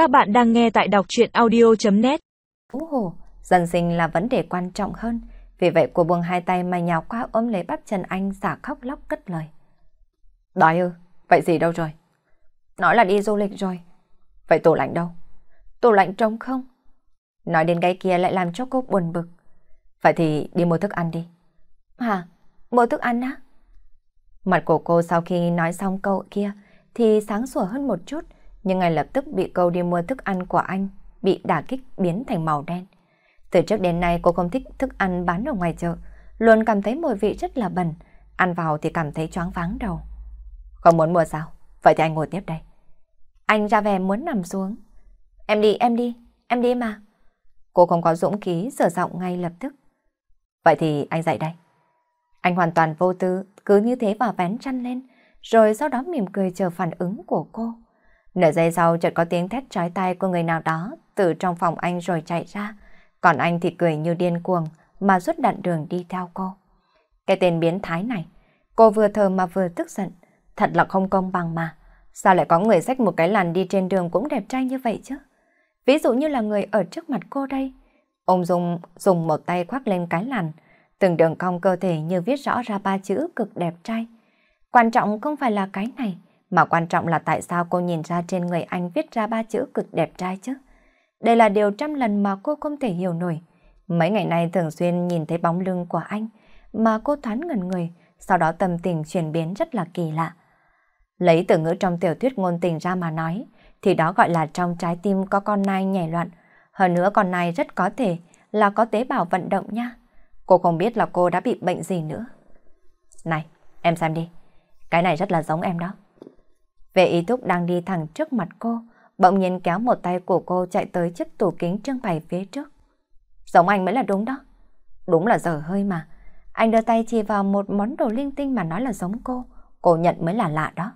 Các bạn đang nghe tại đọc chuyện audio.net Ú hồ, dần sinh là vấn đề quan trọng hơn. Vì vậy cô buông hai tay mà nhào qua ôm lấy bắp chân anh giả khóc lóc cất lời. Đói ư? Vậy gì đâu rồi? Nói là đi du lịch rồi. Vậy tủ lạnh đâu? Tủ lạnh trống không? Nói đến cái kia lại làm cho cô buồn bực. Vậy thì đi mua thức ăn đi. Hả? Mua thức ăn á? Mặt của cô sau khi nói xong câu kia thì sáng sủa hơn một chút, nhưng ngay lập tức bị câu đi mua thức ăn của anh bị đả kích biến thành màu đen. Từ trước đến nay cô không thích thức ăn bán ở ngoài chợ, luôn cảm thấy mùi vị rất là bẩn, ăn vào thì cảm thấy choáng váng đầu. Không muốn mua sao? Vậy thì anh ngồi tiếp đây. Anh ra về muốn nằm xuống. Em đi, em đi, em đi mà. Cô không có dũng khí sửa giọng ngay lập tức. Vậy thì anh dậy đây. Anh hoàn toàn vô tư, cứ như thế vào vén chăn lên, rồi sau đó mỉm cười chờ phản ứng của cô. Nửa giây sau chợt có tiếng thét trái tay của người nào đó từ trong phòng anh rồi chạy ra, còn anh thì cười như điên cuồng mà rút đạn đường đi theo cô. Cái tên biến thái này, cô vừa thờ mà vừa tức giận, thật là không công bằng mà. Sao lại có người xách một cái làn đi trên đường cũng đẹp trai như vậy chứ? Ví dụ như là người ở trước mặt cô đây. Ông dùng, dùng một tay khoác lên cái làn, từng đường cong cơ thể như viết rõ ra ba chữ cực đẹp trai. Quan trọng không phải là cái này, mà quan trọng là tại sao cô nhìn ra trên người anh viết ra ba chữ cực đẹp trai chứ. Đây là điều trăm lần mà cô không thể hiểu nổi. Mấy ngày nay thường xuyên nhìn thấy bóng lưng của anh, mà cô thoáng ngần người, sau đó tâm tình chuyển biến rất là kỳ lạ. Lấy từ ngữ trong tiểu thuyết ngôn tình ra mà nói, thì đó gọi là trong trái tim có con nai nhảy loạn. Hơn nữa con nai rất có thể là có tế bào vận động nha. Cô không biết là cô đã bị bệnh gì nữa. Này, em xem đi. Cái này rất là giống em đó. Vệ ý thúc đang đi thẳng trước mặt cô, bỗng nhiên kéo một tay của cô chạy tới chiếc tủ kính trưng bày phía trước. Giống anh mới là đúng đó. Đúng là dở hơi mà. Anh đưa tay chỉ vào một món đồ linh tinh mà nói là giống cô. Cô nhận mới là lạ đó.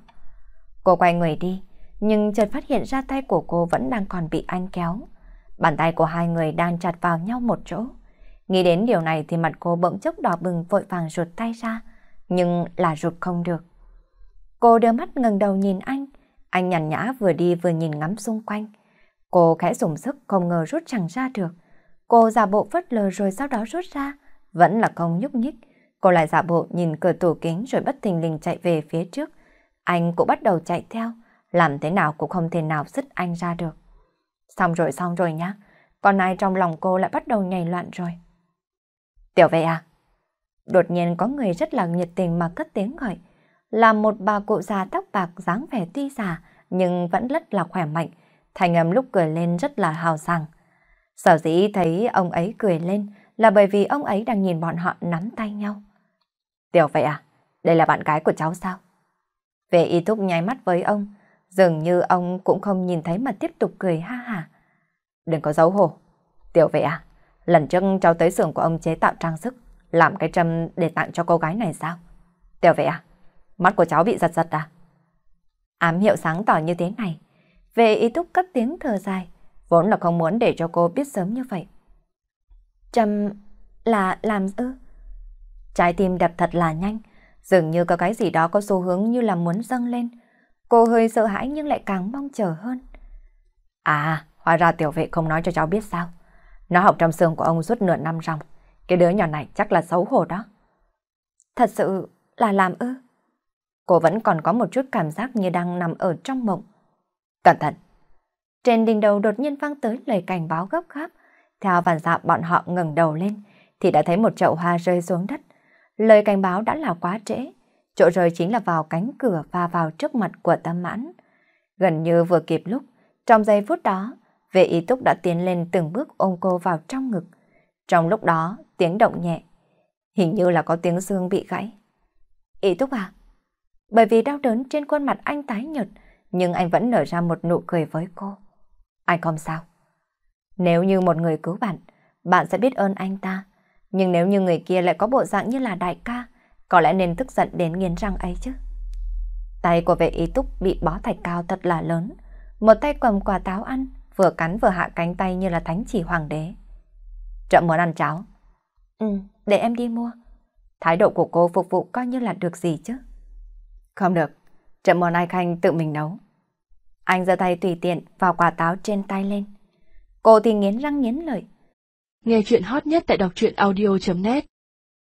Cô quay người đi, nhưng chợt phát hiện ra tay của cô vẫn đang còn bị anh kéo. Bàn tay của hai người đang chặt vào nhau một chỗ. Nghĩ đến điều này thì mặt cô bỗng chốc đỏ bừng vội vàng rụt tay ra, nhưng là rụt không được. Cô đưa mắt ngẩng đầu nhìn anh, anh nhàn nhã vừa đi vừa nhìn ngắm xung quanh. Cô khẽ dùng sức không ngờ rút chẳng ra được. Cô giả bộ phớt lờ rồi sau đó rút ra, vẫn là không nhúc nhích. Cô lại giả bộ nhìn cửa tủ kính rồi bất thình lình chạy về phía trước. Anh cũng bắt đầu chạy theo, làm thế nào cũng không thể nào dứt anh ra được. Xong rồi xong rồi nhá, còn ai trong lòng cô lại bắt đầu nhảy loạn rồi. Tiểu vệ à? Đột nhiên có người rất là nhiệt tình mà cất tiếng gọi. Là một bà cụ già tóc bạc dáng vẻ tuy già nhưng vẫn rất là khỏe mạnh. Thành âm lúc cười lên rất là hào sảng. Sở dĩ thấy ông ấy cười lên là bởi vì ông ấy đang nhìn bọn họ nắm tay nhau. Tiểu vệ à? Đây là bạn gái của cháu sao? Vệ y thúc nháy mắt với ông, dường như ông cũng không nhìn thấy mà tiếp tục cười ha ha. Đừng có giấu hổ. Tiểu vệ à, lần trước cháu tới xưởng của ông chế tạo trang sức, làm cái trâm để tặng cho cô gái này sao? Tiểu vệ à, mắt của cháu bị giật giật à? Ám hiệu sáng tỏ như thế này, về ý thúc cất tiếng thở dài, vốn là không muốn để cho cô biết sớm như vậy. trầm là làm ư? Trái tim đập thật là nhanh, Dường như có cái gì đó có xu hướng như là muốn dâng lên. Cô hơi sợ hãi nhưng lại càng mong chờ hơn. À, hóa ra tiểu vệ không nói cho cháu biết sao. Nó học trong xương của ông suốt nửa năm ròng. Cái đứa nhỏ này chắc là xấu hổ đó. Thật sự là làm ư? Cô vẫn còn có một chút cảm giác như đang nằm ở trong mộng. Cẩn thận! Trên đỉnh đầu đột nhiên vang tới lời cảnh báo gấp gáp. Theo phản xạ dạ bọn họ ngẩng đầu lên thì đã thấy một chậu hoa rơi xuống đất. Lời cảnh báo đã là quá trễ, chỗ rơi chính là vào cánh cửa và vào trước mặt của tâm mãn. Gần như vừa kịp lúc, trong giây phút đó, vệ ý túc đã tiến lên từng bước ôm cô vào trong ngực. Trong lúc đó, tiếng động nhẹ, hình như là có tiếng xương bị gãy. Ý túc à? Bởi vì đau đớn trên khuôn mặt anh tái nhợt, nhưng anh vẫn nở ra một nụ cười với cô. Anh không sao. Nếu như một người cứu bạn, bạn sẽ biết ơn anh ta. Nhưng nếu như người kia lại có bộ dạng như là đại ca, có lẽ nên tức giận đến nghiến răng ấy chứ. Tay của vệ y túc bị bó thạch cao thật là lớn. Một tay cầm quả táo ăn, vừa cắn vừa hạ cánh tay như là thánh chỉ hoàng đế. Trậm muốn ăn cháo. Ừ, để em đi mua. Thái độ của cô phục vụ coi như là được gì chứ. Không được, trận món ai khanh tự mình nấu. Anh giơ tay tùy tiện vào quả táo trên tay lên. Cô thì nghiến răng nghiến lợi. Nghe chuyện hot nhất tại đọc truyện audio.net